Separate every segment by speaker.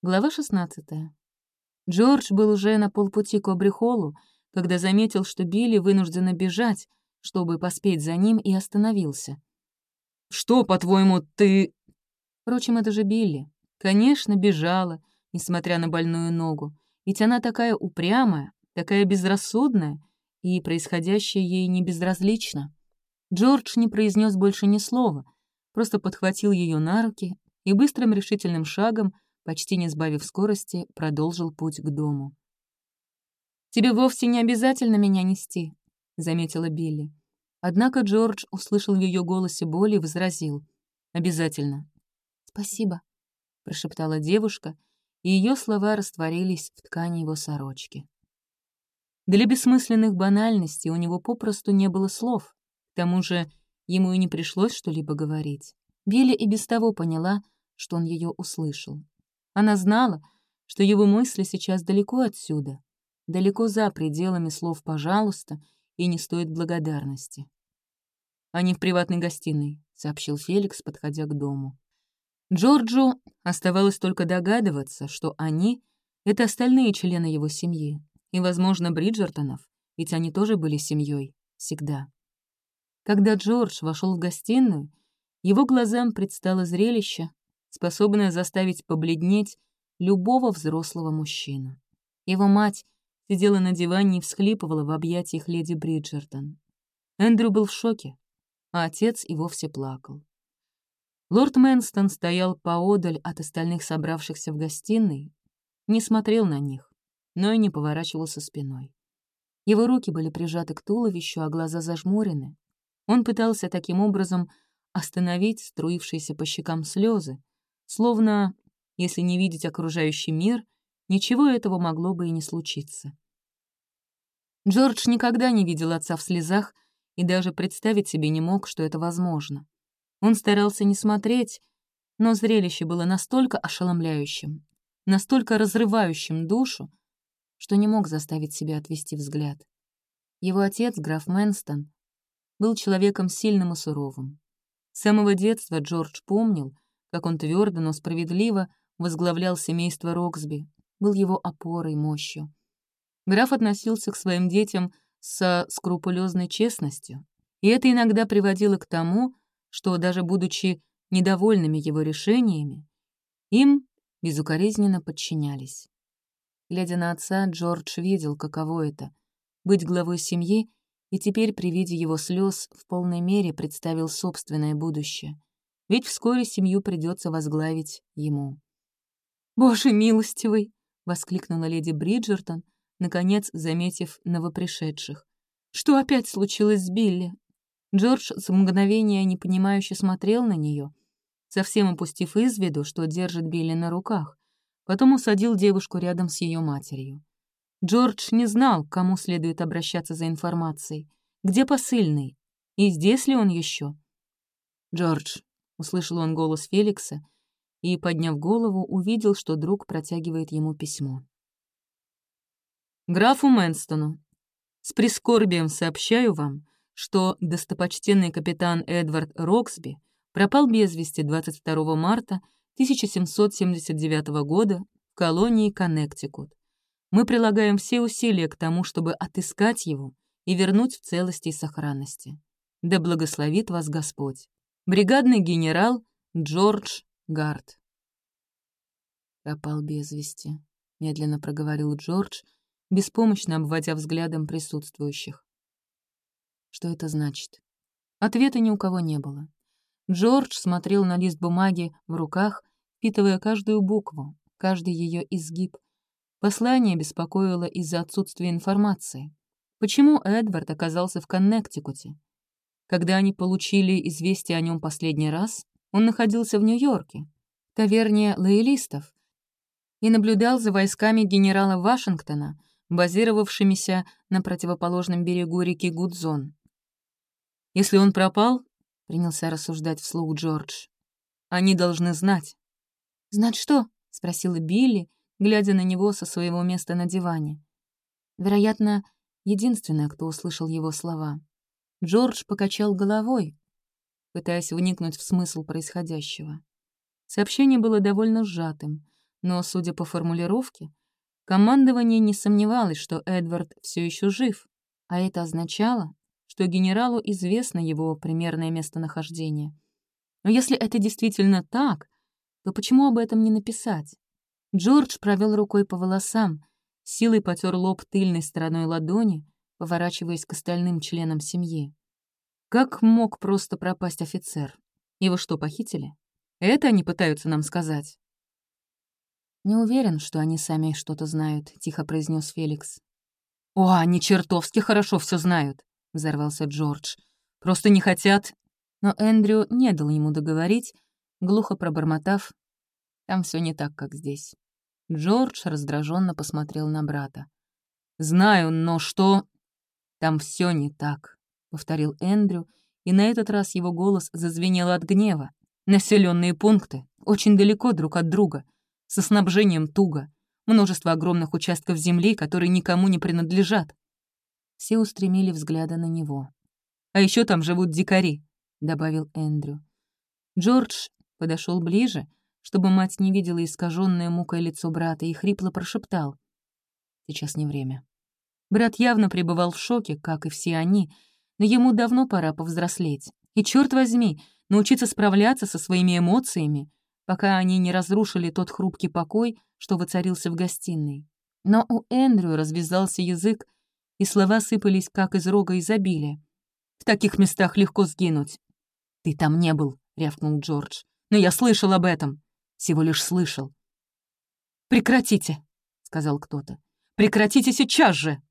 Speaker 1: Глава 16. Джордж был уже на полпути к Обрихолу, когда заметил, что Билли вынуждена бежать, чтобы поспеть за ним, и остановился.
Speaker 2: «Что, по-твоему, ты...»
Speaker 1: Впрочем, это же Билли. Конечно, бежала, несмотря на больную ногу. Ведь она такая упрямая, такая безрассудная, и происходящее ей не безразлично. Джордж не произнес больше ни слова, просто подхватил ее на руки и быстрым решительным шагом почти не сбавив скорости, продолжил путь к дому. «Тебе вовсе не обязательно меня нести», — заметила Билли. Однако Джордж услышал в ее голосе боль и возразил. «Обязательно». «Спасибо», — прошептала девушка, и ее слова растворились в ткани его сорочки. Для бессмысленных банальностей у него попросту не было слов. К тому же ему и не пришлось что-либо говорить. Билли и без того поняла, что он ее услышал. Она знала, что его мысли сейчас далеко отсюда, далеко за пределами слов «пожалуйста» и не стоит благодарности. «Они в приватной гостиной», — сообщил Феликс, подходя к дому. Джорджу оставалось только догадываться, что они — это остальные члены его семьи, и, возможно, Бриджертонов, ведь они тоже были семьей всегда. Когда Джордж вошел в гостиную, его глазам предстало зрелище, способная заставить побледнеть любого взрослого мужчину. Его мать сидела на диване и всхлипывала в объятиях леди Бриджертон. Эндрю был в шоке, а отец и вовсе плакал. Лорд Мэнстон стоял поодаль от остальных собравшихся в гостиной, не смотрел на них, но и не поворачивался спиной. Его руки были прижаты к туловищу, а глаза зажмурены. Он пытался таким образом остановить струившиеся по щекам слезы, Словно, если не видеть окружающий мир, ничего этого могло бы и не случиться. Джордж никогда не видел отца в слезах и даже представить себе не мог, что это возможно. Он старался не смотреть, но зрелище было настолько ошеломляющим, настолько разрывающим душу, что не мог заставить себя отвести взгляд. Его отец, граф Мэнстон, был человеком сильным и суровым. С самого детства Джордж помнил, как он твердо, но справедливо возглавлял семейство Роксби, был его опорой, мощью. Граф относился к своим детям со скрупулезной честностью, и это иногда приводило к тому, что, даже будучи недовольными его решениями, им безукоризненно подчинялись. Глядя на отца, Джордж видел, каково это — быть главой семьи, и теперь при виде его слез в полной мере представил собственное будущее ведь вскоре семью придется возглавить ему. «Боже милостивый!» — воскликнула леди Бриджертон, наконец заметив новопришедших. «Что опять случилось с Билли?» Джордж с мгновения непонимающе смотрел на нее, совсем опустив из виду, что держит Билли на руках, потом усадил девушку рядом с ее матерью. Джордж не знал, к кому следует обращаться за информацией, где посыльный, и здесь ли он еще. «Джордж, Услышал он голос Феликса и, подняв голову, увидел, что друг протягивает ему письмо. «Графу Мэнстону, с прискорбием сообщаю вам, что достопочтенный капитан Эдвард Роксби пропал без вести 22 марта 1779 года в колонии Коннектикут. Мы прилагаем все усилия к тому, чтобы отыскать его и вернуть в целости и сохранности. Да благословит вас Господь бригадный генерал Джордж Гард. «Пропал без вести», — медленно проговорил Джордж, беспомощно обводя взглядом присутствующих. Что это значит? Ответа ни у кого не было. Джордж смотрел на лист бумаги в руках, впитывая каждую букву, каждый ее изгиб. Послание беспокоило из-за отсутствия информации. Почему Эдвард оказался в Коннектикуте? Когда они получили известие о нем последний раз, он находился в Нью-Йорке, в таверне лоялистов, и наблюдал за войсками генерала Вашингтона, базировавшимися на противоположном берегу реки Гудзон. «Если он пропал», — принялся рассуждать вслух Джордж, — «они должны знать». «Знать что?» — спросила Билли, глядя на него со своего места на диване. Вероятно, единственная, кто услышал его слова. Джордж покачал головой, пытаясь вникнуть в смысл происходящего. Сообщение было довольно сжатым. Но, судя по формулировке, командование не сомневалось, что Эдвард все еще жив, а это означало, что генералу известно его примерное местонахождение. Но если это действительно так, то почему об этом не написать? Джордж провел рукой по волосам, силой потер лоб тыльной стороной ладони, поворачиваясь к остальным членам семьи. Как мог просто пропасть офицер? Его что, похитили? Это они пытаются нам сказать. «Не уверен, что они сами что-то знают», — тихо произнес Феликс. «О, они чертовски хорошо все знают», — взорвался Джордж. «Просто не хотят...» Но Эндрю не дал ему договорить, глухо пробормотав, «Там все не так, как здесь». Джордж раздраженно посмотрел на брата. «Знаю, но что...» «Там все не так», — повторил Эндрю, и на этот раз его голос зазвенел от гнева. «Населенные пункты очень далеко друг от друга, со снабжением туго, множество огромных участков земли, которые никому не принадлежат». Все устремили взгляды на него. «А еще там живут дикари», — добавил Эндрю. Джордж подошел ближе, чтобы мать не видела искаженное мукой лицо брата, и хрипло прошептал. «Сейчас не время». Брат явно пребывал в шоке, как и все они, но ему давно пора повзрослеть. И, черт возьми, научиться справляться со своими эмоциями, пока они не разрушили тот хрупкий покой, что воцарился в гостиной. Но у Эндрю развязался язык, и слова сыпались, как из рога изобилия. «В таких местах легко сгинуть». «Ты там не был», — рявкнул Джордж. «Но я слышал об этом. Всего лишь слышал». «Прекратите», — сказал кто-то. «Прекратите сейчас же!»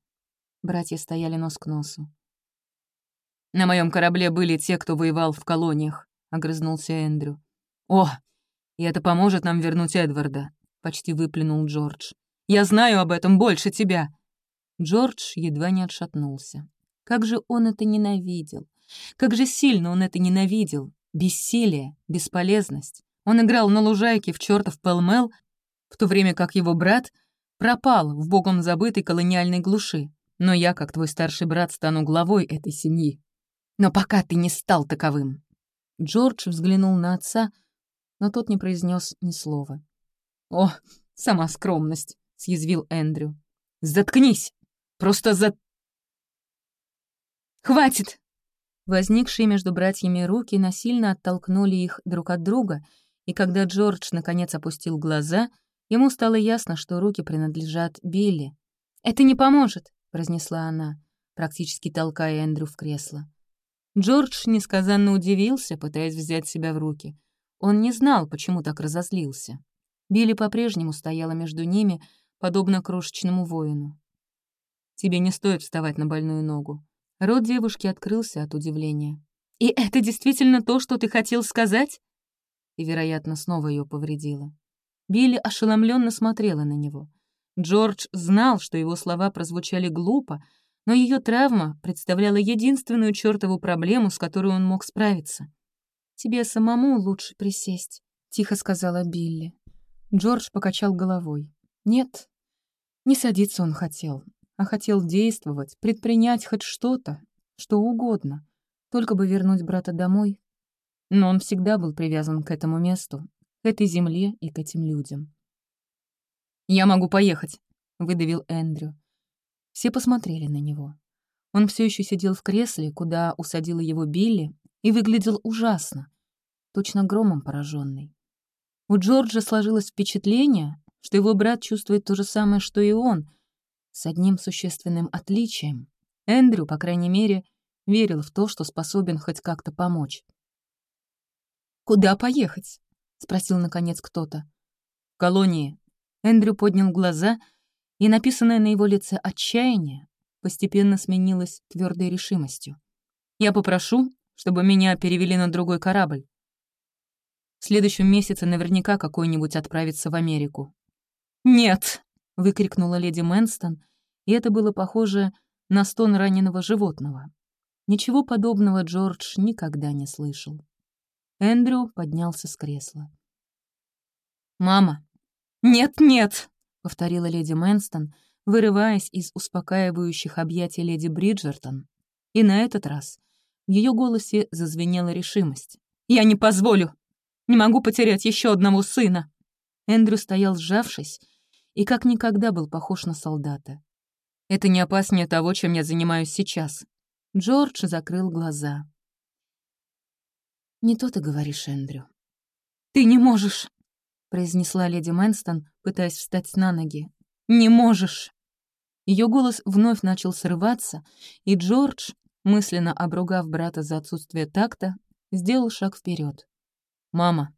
Speaker 1: Братья стояли нос к носу. «На моем корабле были те, кто воевал в колониях», — огрызнулся Эндрю. «О, и это поможет нам вернуть Эдварда», — почти выплюнул Джордж. «Я знаю об этом больше тебя». Джордж едва не отшатнулся. Как же он это ненавидел! Как же сильно он это ненавидел! Бессилие, бесполезность. Он играл на лужайке в чертов Пелмел, в то время как его брат пропал в богом забытой колониальной глуши но я, как твой старший брат, стану главой этой семьи. Но пока ты не стал таковым». Джордж взглянул на отца, но тот не произнес ни слова. «О, сама скромность», — съязвил Эндрю. «Заткнись! Просто за...» «Хватит!» Возникшие между братьями руки насильно оттолкнули их друг от друга, и когда Джордж наконец опустил глаза, ему стало ясно, что руки принадлежат Билли. «Это не поможет!» — произнесла она, практически толкая Эндрю в кресло. Джордж несказанно удивился, пытаясь взять себя в руки. Он не знал, почему так разозлился. Билли по-прежнему стояла между ними, подобно крошечному воину. «Тебе не стоит вставать на больную ногу». Рот девушки открылся от удивления. «И это действительно то, что ты хотел сказать?» И, вероятно, снова ее повредила. Билли ошеломленно смотрела на него. Джордж знал, что его слова прозвучали глупо, но ее травма представляла единственную чертову проблему, с которой он мог справиться. «Тебе самому лучше присесть», — тихо сказала Билли. Джордж покачал головой. «Нет, не садиться он хотел, а хотел действовать, предпринять хоть что-то, что угодно, только бы вернуть брата домой. Но он всегда был привязан к этому месту, к этой земле и к этим людям. «Я могу поехать», — выдавил Эндрю. Все посмотрели на него. Он все еще сидел в кресле, куда усадила его Билли, и выглядел ужасно, точно громом пораженный. У Джорджа сложилось впечатление, что его брат чувствует то же самое, что и он, с одним существенным отличием. Эндрю, по крайней мере, верил в то, что способен хоть как-то помочь. «Куда поехать?» — спросил, наконец, кто-то. «В колонии», Эндрю поднял глаза, и написанное на его лице отчаяние постепенно сменилось твердой решимостью. «Я попрошу, чтобы меня перевели на другой корабль. В следующем месяце наверняка какой-нибудь отправится в Америку». «Нет!» — выкрикнула леди Мэнстон, и это было похоже на стон раненого животного. Ничего подобного Джордж никогда не слышал. Эндрю поднялся с кресла. «Мама, «Нет-нет», — повторила леди Мэнстон, вырываясь из успокаивающих объятий леди Бриджертон. И на этот раз в ее голосе зазвенела решимость. «Я не позволю! Не могу потерять еще одного сына!» Эндрю стоял сжавшись и как никогда был похож на солдата. «Это не опаснее того, чем я занимаюсь сейчас». Джордж закрыл глаза. «Не то ты говоришь, Эндрю». «Ты не можешь», — произнесла леди Мэнстон, пытаясь встать на ноги. «Не можешь!» Ее голос вновь начал срываться, и Джордж, мысленно обругав брата за отсутствие такта, сделал шаг вперед. «Мама!»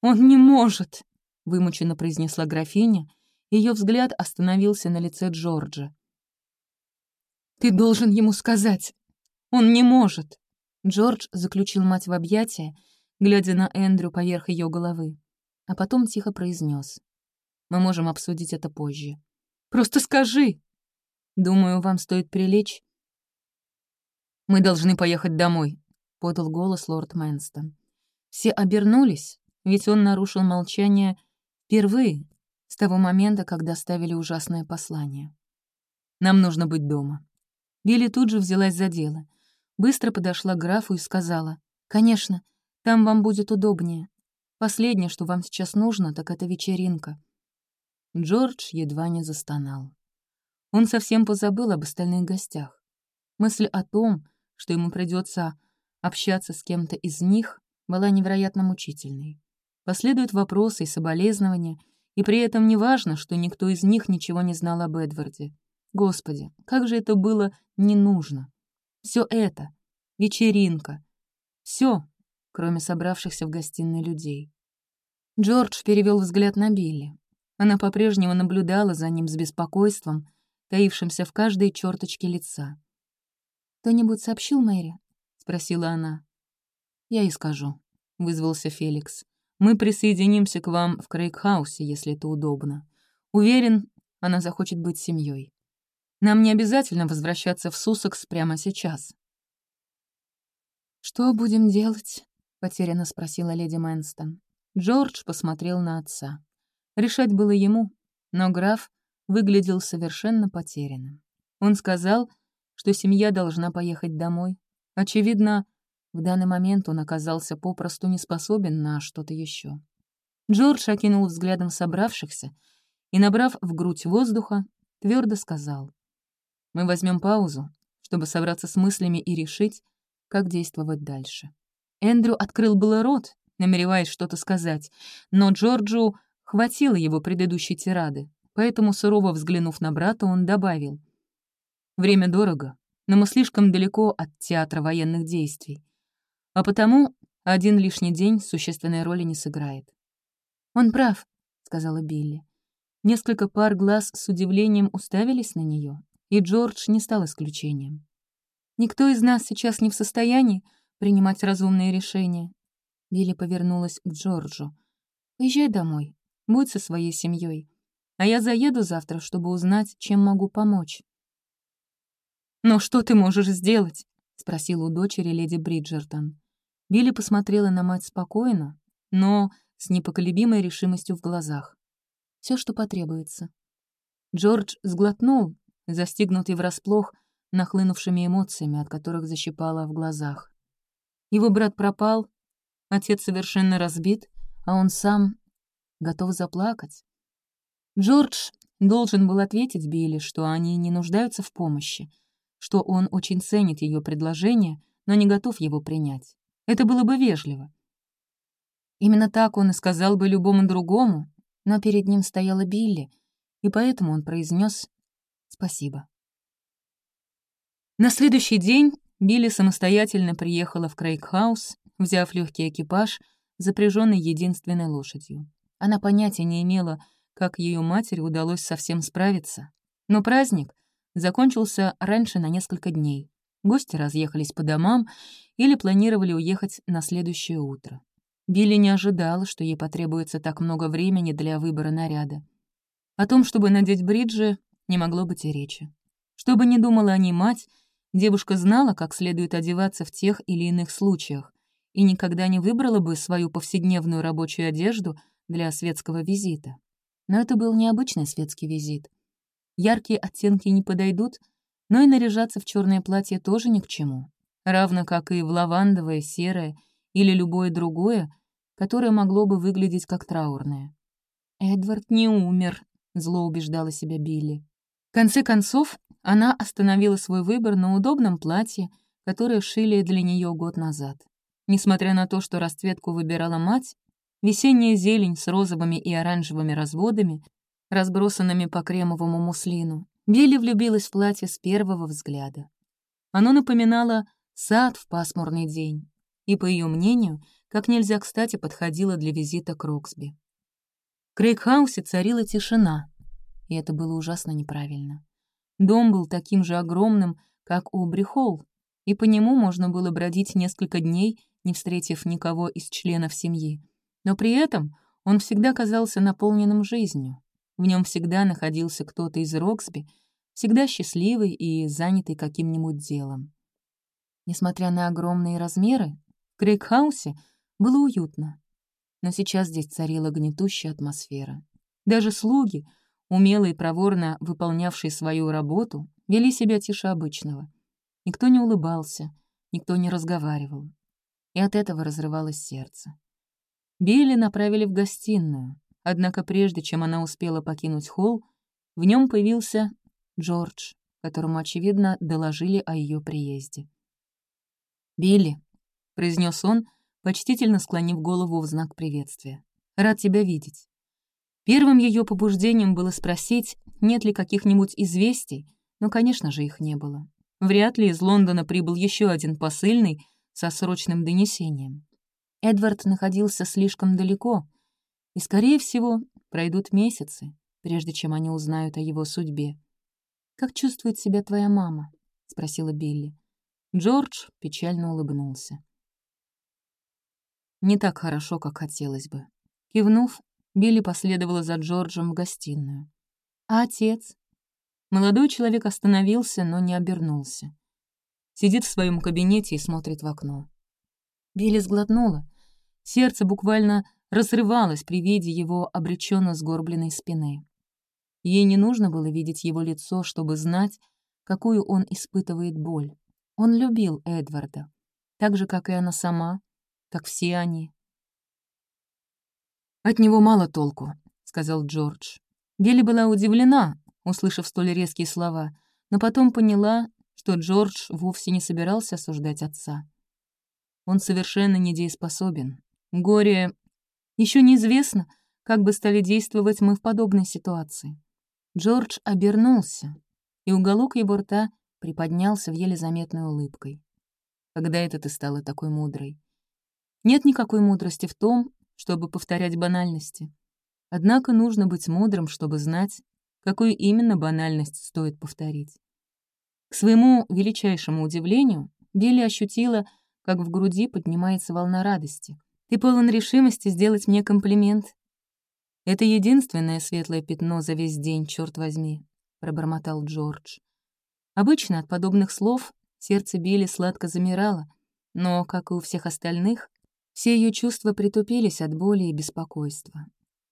Speaker 1: «Он не может!» — вымученно произнесла графиня. Ее взгляд остановился на лице Джорджа. «Ты должен ему сказать! Он не может!» Джордж заключил мать в объятия, глядя на Эндрю поверх ее головы, а потом тихо произнес: «Мы можем обсудить это позже. Просто скажи!» «Думаю, вам стоит прилечь». «Мы должны поехать домой», — подал голос лорд Мэнстон. Все обернулись, ведь он нарушил молчание впервые с того момента, когда ставили ужасное послание. «Нам нужно быть дома». Билли тут же взялась за дело. Быстро подошла к графу и сказала, «Конечно, там вам будет удобнее. Последнее, что вам сейчас нужно, так это вечеринка». Джордж едва не застонал. Он совсем позабыл об остальных гостях. Мысль о том, что ему придется общаться с кем-то из них, была невероятно мучительной. Последуют вопросы и соболезнования, и при этом не важно, что никто из них ничего не знал об Эдварде. Господи, как же это было не нужно. Все это, вечеринка, все, кроме собравшихся в гостиной людей. Джордж перевел взгляд на Билли. Она по-прежнему наблюдала за ним с беспокойством, таившимся в каждой черточке лица. «Кто-нибудь сообщил Мэри?» — спросила она. «Я и скажу», — вызвался Феликс. «Мы присоединимся к вам в Крейгхаусе, если это удобно. Уверен, она захочет быть семьей. Нам не обязательно возвращаться в Сусекс прямо сейчас». «Что будем делать?» — потерянно спросила леди Мэнстон. Джордж посмотрел на отца. Решать было ему, но граф выглядел совершенно потерянным. Он сказал, что семья должна поехать домой. Очевидно, в данный момент он оказался попросту не способен на что-то еще. Джордж окинул взглядом собравшихся и, набрав в грудь воздуха, твердо сказал. «Мы возьмем паузу, чтобы собраться с мыслями и решить, как действовать дальше». Эндрю открыл было рот, намереваясь что-то сказать, но Джорджу хватило его предыдущей тирады, поэтому, сурово взглянув на брата, он добавил. «Время дорого, но мы слишком далеко от театра военных действий, а потому один лишний день существенной роли не сыграет». «Он прав», — сказала Билли. Несколько пар глаз с удивлением уставились на нее, и Джордж не стал исключением. «Никто из нас сейчас не в состоянии принимать разумные решения». Билли повернулась к Джорджу. «Поезжай домой, будь со своей семьей а я заеду завтра, чтобы узнать, чем могу помочь». «Но что ты можешь сделать?» — спросила у дочери леди Бриджертон. Билли посмотрела на мать спокойно, но с непоколебимой решимостью в глазах. Все, что потребуется. Джордж сглотнул, застигнутый врасплох нахлынувшими эмоциями, от которых защипало в глазах. Его брат пропал, отец совершенно разбит, а он сам готов заплакать. Джордж должен был ответить Билли, что они не нуждаются в помощи, что он очень ценит ее предложение, но не готов его принять. Это было бы вежливо. Именно так он и сказал бы любому другому, но перед ним стояла Билли, и поэтому он произнес «спасибо». На следующий день Билли самостоятельно приехала в Крейгхаус, взяв легкий экипаж, запряженный единственной лошадью. Она понятия не имела, как ее матери удалось совсем справиться. Но праздник закончился раньше на несколько дней. Гости разъехались по домам или планировали уехать на следующее утро. Билли не ожидала, что ей потребуется так много времени для выбора наряда. О том, чтобы надеть бриджи, не могло быть и речи. Что бы ни думала о ней мать, девушка знала, как следует одеваться в тех или иных случаях, и никогда не выбрала бы свою повседневную рабочую одежду для светского визита. Но это был необычный светский визит. Яркие оттенки не подойдут, но и наряжаться в черное платье тоже ни к чему. Равно как и в лавандовое, серое или любое другое, которое могло бы выглядеть как траурное. Эдвард не умер», — зло убеждала себя Билли. В конце концов, она остановила свой выбор на удобном платье, которое шили для нее год назад. Несмотря на то, что расцветку выбирала мать, весенняя зелень с розовыми и оранжевыми разводами, разбросанными по кремовому муслину, Билли влюбилась в платье с первого взгляда. Оно напоминало сад в пасмурный день, и, по ее мнению, как нельзя кстати подходило для визита к Роксби. В Крейгхаусе царила тишина, и это было ужасно неправильно. Дом был таким же огромным, как у Брихол, и по нему можно было бродить несколько дней, не встретив никого из членов семьи. Но при этом он всегда казался наполненным жизнью. В нем всегда находился кто-то из Роксби, всегда счастливый и занятый каким-нибудь делом. Несмотря на огромные размеры, в Крейгхаусе было уютно. Но сейчас здесь царила гнетущая атмосфера. Даже слуги, умело и проворно выполнявшие свою работу, вели себя тише обычного. Никто не улыбался, никто не разговаривал. И от этого разрывалось сердце. Билли направили в гостиную, однако прежде чем она успела покинуть холл, в нем появился Джордж, которому, очевидно, доложили о ее приезде. «Билли», — произнес он, почтительно склонив голову в знак приветствия, — «рад тебя видеть». Первым ее побуждением было спросить, нет ли каких-нибудь известий, но, конечно же, их не было. Вряд ли из Лондона прибыл еще один посыльный со срочным донесением. Эдвард находился слишком далеко, и, скорее всего, пройдут месяцы, прежде чем они узнают о его судьбе. «Как чувствует себя твоя мама?» — спросила Билли. Джордж печально улыбнулся. «Не так хорошо, как хотелось бы». Кивнув, Билли последовала за Джорджем в гостиную. «А отец?» Молодой человек остановился, но не обернулся. Сидит в своем кабинете и смотрит в окно. Билли сглотнула. Сердце буквально разрывалось при виде его обреченно сгорбленной спины. Ей не нужно было видеть его лицо, чтобы знать, какую он испытывает боль. Он любил Эдварда, так же, как и она сама, как все они. «От него мало толку», — сказал Джордж. Гелли была удивлена, услышав столь резкие слова, но потом поняла, что Джордж вовсе не собирался осуждать отца. Он совершенно недееспособен. Горе... Еще неизвестно, как бы стали действовать мы в подобной ситуации. Джордж обернулся, и уголок его рта приподнялся в еле заметной улыбкой. Когда это ты стала такой мудрой? Нет никакой мудрости в том, чтобы повторять банальности. Однако нужно быть мудрым, чтобы знать, какую именно банальность стоит повторить. К своему величайшему удивлению, Билли ощутила, как в груди поднимается волна радости. «Ты полон решимости сделать мне комплимент», «Это единственное светлое пятно за весь день, черт возьми», — пробормотал Джордж. Обычно от подобных слов сердце Билли сладко замирало, но, как и у всех остальных, все ее чувства притупились от боли и беспокойства.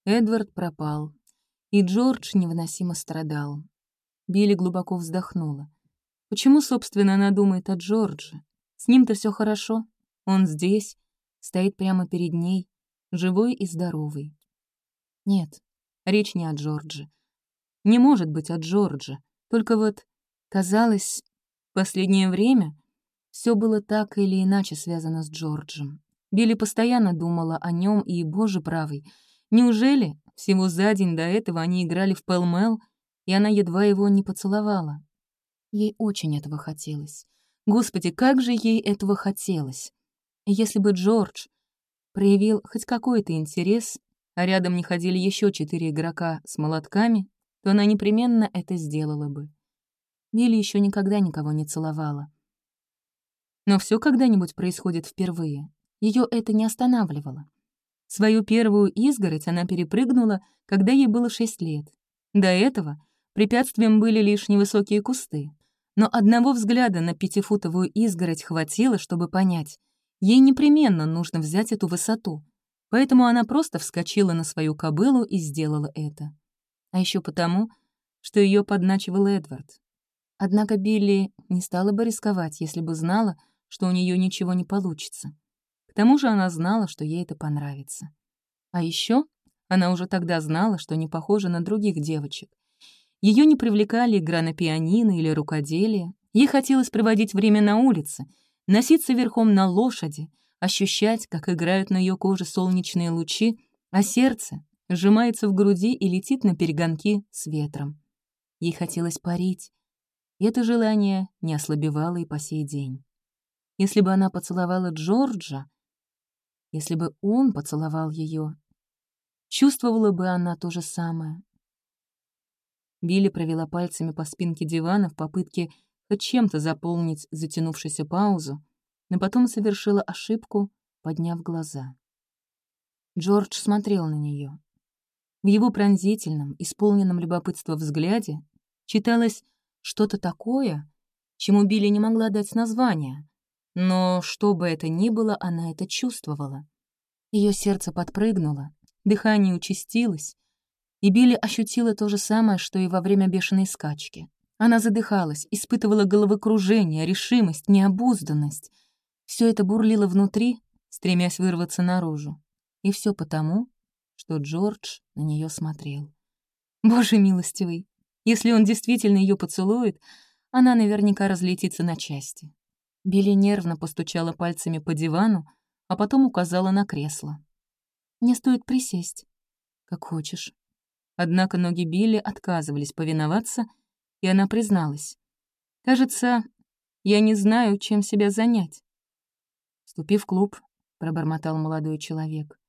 Speaker 1: Эдвард пропал, и Джордж невыносимо страдал. Билли глубоко вздохнула. Почему, собственно, она думает о Джордже? С ним-то все хорошо. Он здесь, стоит прямо перед ней, живой и здоровый. Нет, речь не о Джордже. Не может быть о Джордже. Только вот, казалось, в последнее время все было так или иначе связано с Джорджем. Билли постоянно думала о нем и, боже правый, неужели всего за день до этого они играли в пэлмэл, и она едва его не поцеловала? Ей очень этого хотелось. Господи, как же ей этого хотелось! Если бы Джордж проявил хоть какой-то интерес, а рядом не ходили еще четыре игрока с молотками, то она непременно это сделала бы. Билли еще никогда никого не целовала. Но все когда-нибудь происходит впервые. Ее это не останавливало. Свою первую изгородь она перепрыгнула, когда ей было шесть лет. До этого препятствием были лишь невысокие кусты. Но одного взгляда на пятифутовую изгородь хватило, чтобы понять, ей непременно нужно взять эту высоту, Поэтому она просто вскочила на свою кобылу и сделала это. А еще потому, что ее подначивал Эдвард. Однако Билли не стала бы рисковать, если бы знала, что у нее ничего не получится. Тому же она знала, что ей это понравится. А еще Она уже тогда знала, что не похожа на других девочек. Ее не привлекали игра на пианино или рукоделие. Ей хотелось проводить время на улице, носиться верхом на лошади, ощущать, как играют на ее коже солнечные лучи, а сердце сжимается в груди и летит на перегонки с ветром. Ей хотелось парить, и это желание не ослабевало и по сей день. Если бы она поцеловала Джорджа, если бы он поцеловал ее, чувствовала бы она то же самое. Билли провела пальцами по спинке дивана в попытке хоть чем-то заполнить затянувшуюся паузу, но потом совершила ошибку, подняв глаза. Джордж смотрел на нее. В его пронзительном, исполненном любопытства взгляде читалось что-то такое, чему Билли не могла дать название, но что бы это ни было, она это чувствовала. Ее сердце подпрыгнуло, дыхание участилось, и Билли ощутила то же самое, что и во время бешеной скачки. Она задыхалась, испытывала головокружение, решимость, необузданность. Все это бурлило внутри, стремясь вырваться наружу. И все потому, что Джордж на нее смотрел. Боже милостивый, если он действительно ее поцелует, она наверняка разлетится на части. Билли нервно постучала пальцами по дивану, а потом указала на кресло. «Не стоит присесть». «Как хочешь». Однако ноги Билли отказывались повиноваться, и она призналась. «Кажется, я не знаю, чем себя занять». «Вступи в клуб», — пробормотал молодой человек.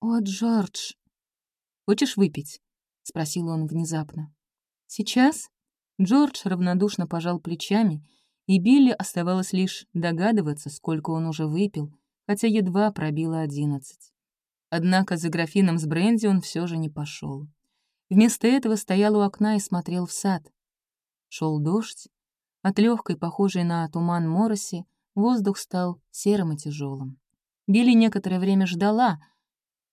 Speaker 1: «О, Джордж!» «Хочешь выпить?» — спросил он внезапно. «Сейчас?» Джордж равнодушно пожал плечами, и Билли оставалось лишь догадываться, сколько он уже выпил, хотя едва пробило одиннадцать. Однако за графином с бренди он все же не пошел. Вместо этого стоял у окна и смотрел в сад. Шел дождь. От легкой, похожей на туман мороси, воздух стал серым и тяжелым. Билли некоторое время ждала,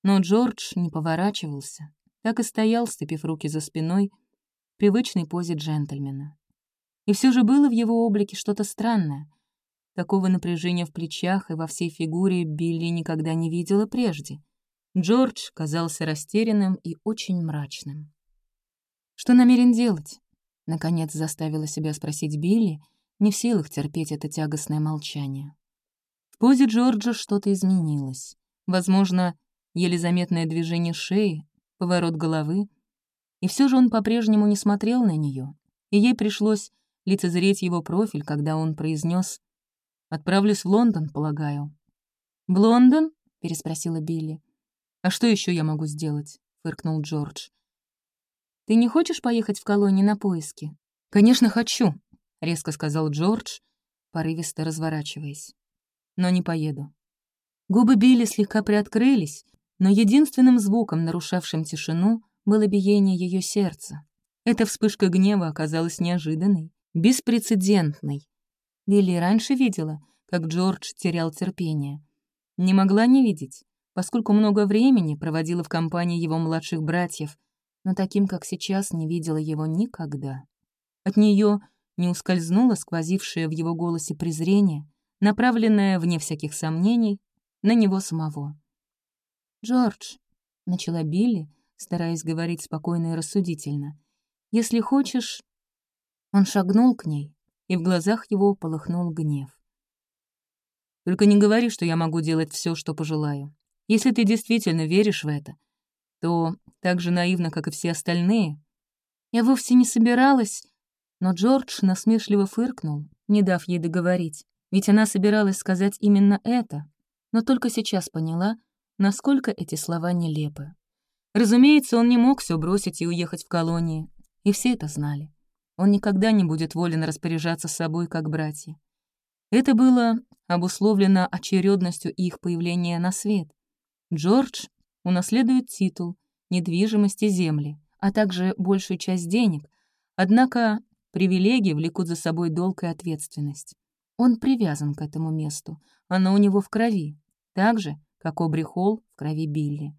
Speaker 1: но Джордж не поворачивался, так и стоял, сцепив руки за спиной, в привычной позе джентльмена. И все же было в его облике что-то странное. Такого напряжения в плечах и во всей фигуре Билли никогда не видела прежде. Джордж казался растерянным и очень мрачным. «Что намерен делать?» — наконец заставила себя спросить Билли, не в силах терпеть это тягостное молчание. В позе Джорджа что-то изменилось. Возможно, еле заметное движение шеи, поворот головы. И все же он по-прежнему не смотрел на нее, и ей пришлось лицезреть его профиль, когда он произнес «Отправлюсь в Лондон, полагаю». «В Лондон?» — переспросила Билли. «А что еще я могу сделать?» — фыркнул Джордж. «Ты не хочешь поехать в колонии на поиски?» «Конечно, хочу», — резко сказал Джордж, порывисто разворачиваясь. «Но не поеду». Губы Билли слегка приоткрылись, но единственным звуком, нарушавшим тишину, было биение ее сердца. Эта вспышка гнева оказалась неожиданной, беспрецедентной. Билли раньше видела, как Джордж терял терпение. Не могла не видеть, поскольку много времени проводила в компании его младших братьев, но таким, как сейчас, не видела его никогда. От нее не ускользнуло сквозившее в его голосе презрение, направленное, вне всяких сомнений, на него самого. «Джордж», — начала Билли, стараясь говорить спокойно и рассудительно, «если хочешь...» Он шагнул к ней, и в глазах его полыхнул гнев. «Только не говори, что я могу делать все, что пожелаю. Если ты действительно веришь в это, то так же наивно, как и все остальные. Я вовсе не собиралась, но Джордж насмешливо фыркнул, не дав ей договорить, ведь она собиралась сказать именно это, но только сейчас поняла, насколько эти слова нелепы. Разумеется, он не мог все бросить и уехать в колонии, и все это знали. Он никогда не будет волен распоряжаться собой, как братья. Это было обусловлено очередностью их появления на свет. Джордж унаследует титул, недвижимость и земли, а также большую часть денег, однако привилегии влекут за собой долг и ответственность. Он привязан к этому месту, оно у него в крови, так же, как Обри Холл в крови Билли.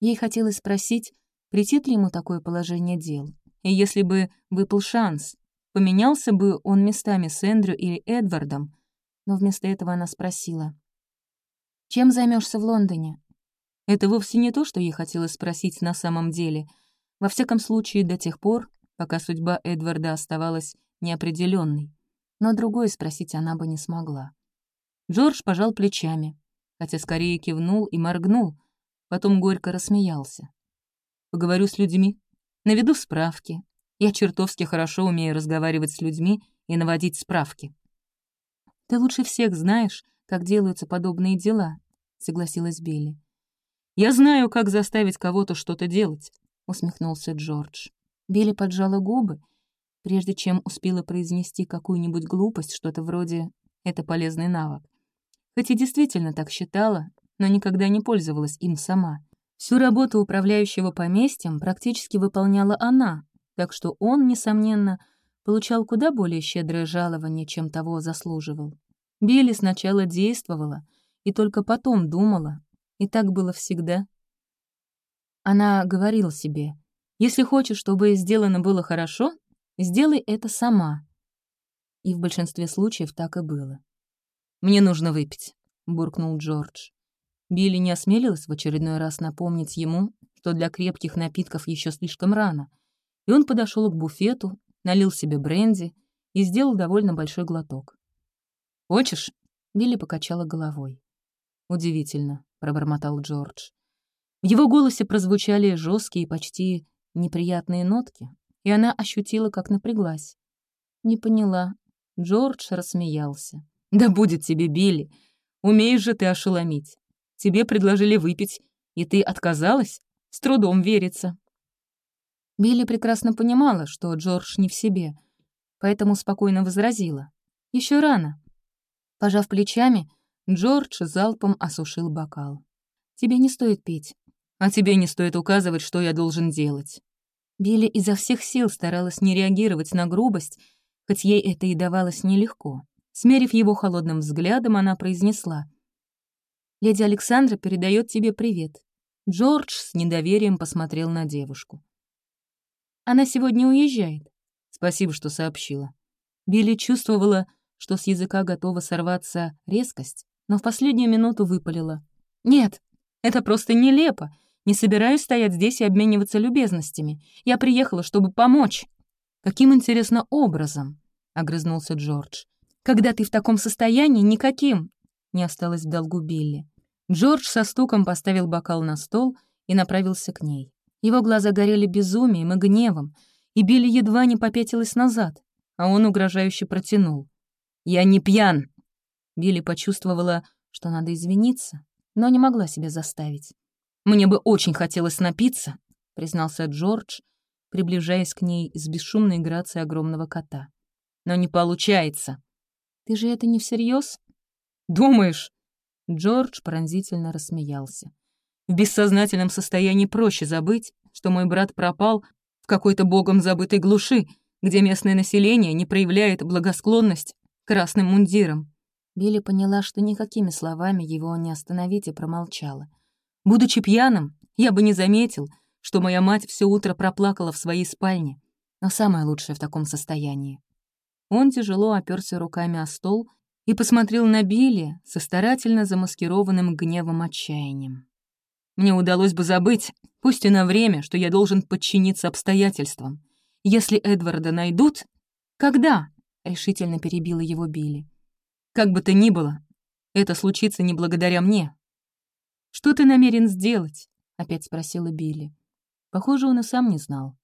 Speaker 1: Ей хотелось спросить, претит ли ему такое положение дел, и если бы выпал шанс, поменялся бы он местами с Эндрю или Эдвардом, но вместо этого она спросила, «Чем займешься в Лондоне?» Это вовсе не то, что ей хотелось спросить на самом деле. Во всяком случае, до тех пор, пока судьба Эдварда оставалась неопределенной. Но другое спросить она бы не смогла. Джордж пожал плечами, хотя скорее кивнул и моргнул, потом горько рассмеялся. «Поговорю с людьми, наведу справки. Я чертовски хорошо умею разговаривать с людьми и наводить справки». «Ты лучше всех знаешь, как делаются подобные дела», — согласилась Билли. «Я знаю, как заставить кого-то что-то делать», — усмехнулся Джордж. Билли поджала губы, прежде чем успела произнести какую-нибудь глупость, что-то вроде «это полезный навык». Хоть и действительно так считала, но никогда не пользовалась им сама. Всю работу управляющего поместьем практически выполняла она, так что он, несомненно, получал куда более щедрое жалование, чем того заслуживал. Билли сначала действовала и только потом думала, и так было всегда. Она говорила себе, «Если хочешь, чтобы сделано было хорошо, сделай это сама». И в большинстве случаев так и было. «Мне нужно выпить», — буркнул Джордж. Билли не осмелилась в очередной раз напомнить ему, что для крепких напитков еще слишком рано, и он подошел к буфету, налил себе бренди и сделал довольно большой глоток. «Хочешь?» — Билли покачала головой. «Удивительно», — пробормотал Джордж. В его голосе прозвучали жесткие, почти неприятные нотки, и она ощутила, как напряглась. Не поняла. Джордж рассмеялся. «Да будет тебе, Билли! Умеешь же ты ошеломить. Тебе предложили выпить, и ты отказалась? С трудом верится». Билли прекрасно понимала, что Джордж не в себе, поэтому спокойно возразила. Еще рано». Пожав плечами, Джордж залпом осушил бокал. «Тебе не стоит пить, а тебе не стоит указывать, что я должен делать». Билли изо всех сил старалась не реагировать на грубость, хоть ей это и давалось нелегко. Смерив его холодным взглядом, она произнесла. «Леди Александра передает тебе привет». Джордж с недоверием посмотрел на девушку. Она сегодня уезжает. Спасибо, что сообщила. Билли чувствовала, что с языка готова сорваться резкость, но в последнюю минуту выпалила. «Нет, это просто нелепо. Не собираюсь стоять здесь и обмениваться любезностями. Я приехала, чтобы помочь». «Каким, интересно, образом?» — огрызнулся Джордж. «Когда ты в таком состоянии, никаким!» — не осталось в долгу Билли. Джордж со стуком поставил бокал на стол и направился к ней. Его глаза горели безумием и гневом, и Билли едва не попятилась назад, а он угрожающе протянул. «Я не пьян!» Билли почувствовала, что надо извиниться, но не могла себя заставить. «Мне бы очень хотелось напиться», — признался Джордж, приближаясь к ней с бесшумной грацией огромного кота. «Но не получается». «Ты же это не всерьез? «Думаешь?» Джордж пронзительно рассмеялся. В бессознательном состоянии проще забыть, что мой брат пропал в какой-то богом забытой глуши, где местное население не проявляет благосклонность красным мундирам. Билли поняла, что никакими словами его не остановить и промолчала. Будучи пьяным, я бы не заметил, что моя мать все утро проплакала в своей спальне, но самое лучшее в таком состоянии. Он тяжело оперся руками о стол и посмотрел на Билли со старательно замаскированным гневом отчаянием. Мне удалось бы забыть, пусть и на время, что я должен подчиниться обстоятельствам. Если Эдварда найдут... Когда? — решительно перебила его Билли. Как бы то ни было, это случится не благодаря мне. Что ты намерен сделать? — опять спросила Билли. Похоже, он и сам не знал.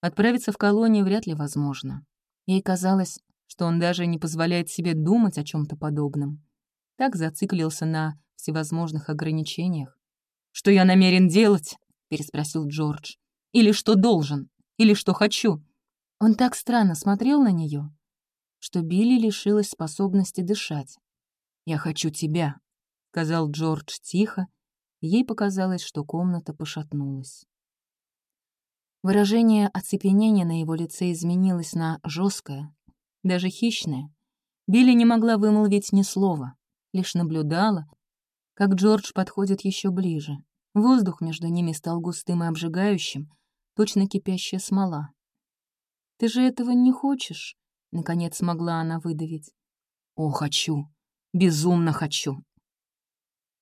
Speaker 1: Отправиться в колонию вряд ли возможно. Ей казалось, что он даже не позволяет себе думать о чем то подобном. Так зациклился на всевозможных ограничениях, «Что я намерен делать?» — переспросил Джордж. «Или что должен? Или что хочу?» Он так странно смотрел на нее, что Билли лишилась способности дышать. «Я хочу тебя», — сказал Джордж тихо, ей показалось, что комната пошатнулась. Выражение оцепенения на его лице изменилось на жесткое, даже хищное. Билли не могла вымолвить ни слова, лишь наблюдала, как Джордж подходит еще ближе. Воздух между ними стал густым и обжигающим, точно кипящая смола. «Ты же этого не хочешь?» — наконец смогла она выдавить. «О, хочу! Безумно хочу!»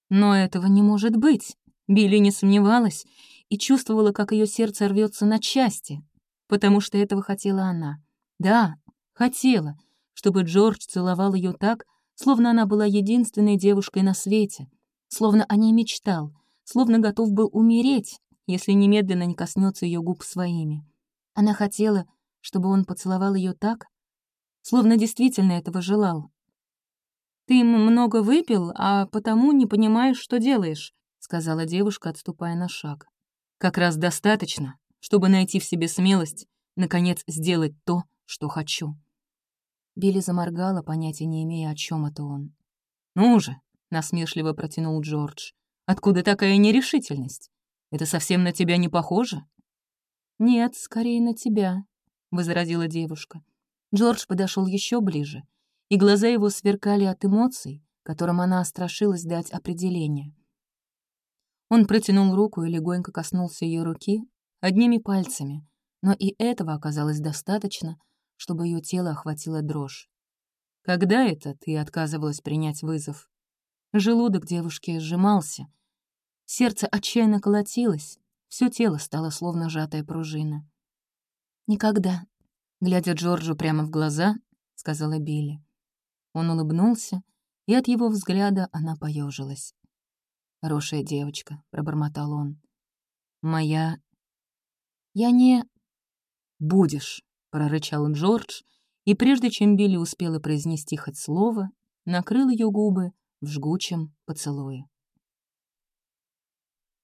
Speaker 1: «Но этого не может быть!» — Билли не сомневалась и чувствовала, как ее сердце рвется на части, потому что этого хотела она. Да, хотела, чтобы Джордж целовал ее так, словно она была единственной девушкой на свете, словно о ней мечтал, словно готов был умереть, если немедленно не коснется ее губ своими. Она хотела, чтобы он поцеловал ее так, словно действительно этого желал. «Ты много выпил, а потому не понимаешь, что делаешь», — сказала девушка, отступая на шаг. «Как раз достаточно, чтобы найти в себе смелость, наконец, сделать то, что хочу». Билли заморгала, понятия не имея, о чем это он. «Ну же!» — насмешливо протянул Джордж. «Откуда такая нерешительность? Это совсем на тебя не похоже?» «Нет, скорее на тебя», — возразила девушка. Джордж подошел еще ближе, и глаза его сверкали от эмоций, которым она страшилась дать определение. Он протянул руку и легонько коснулся ее руки одними пальцами, но и этого оказалось достаточно, чтобы ее тело охватило дрожь. «Когда это ты отказывалась принять вызов?» Желудок девушки сжимался. Сердце отчаянно колотилось, все тело стало словно сжатая пружина. «Никогда», — глядя Джорджу прямо в глаза, сказала Билли. Он улыбнулся, и от его взгляда она поежилась. «Хорошая девочка», — пробормотал он. «Моя...» «Я не...» «Будешь», — прорычал Джордж, и прежде чем Билли успела произнести хоть слово, накрыл ее губы в жгучем поцелуе.